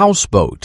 houseboat.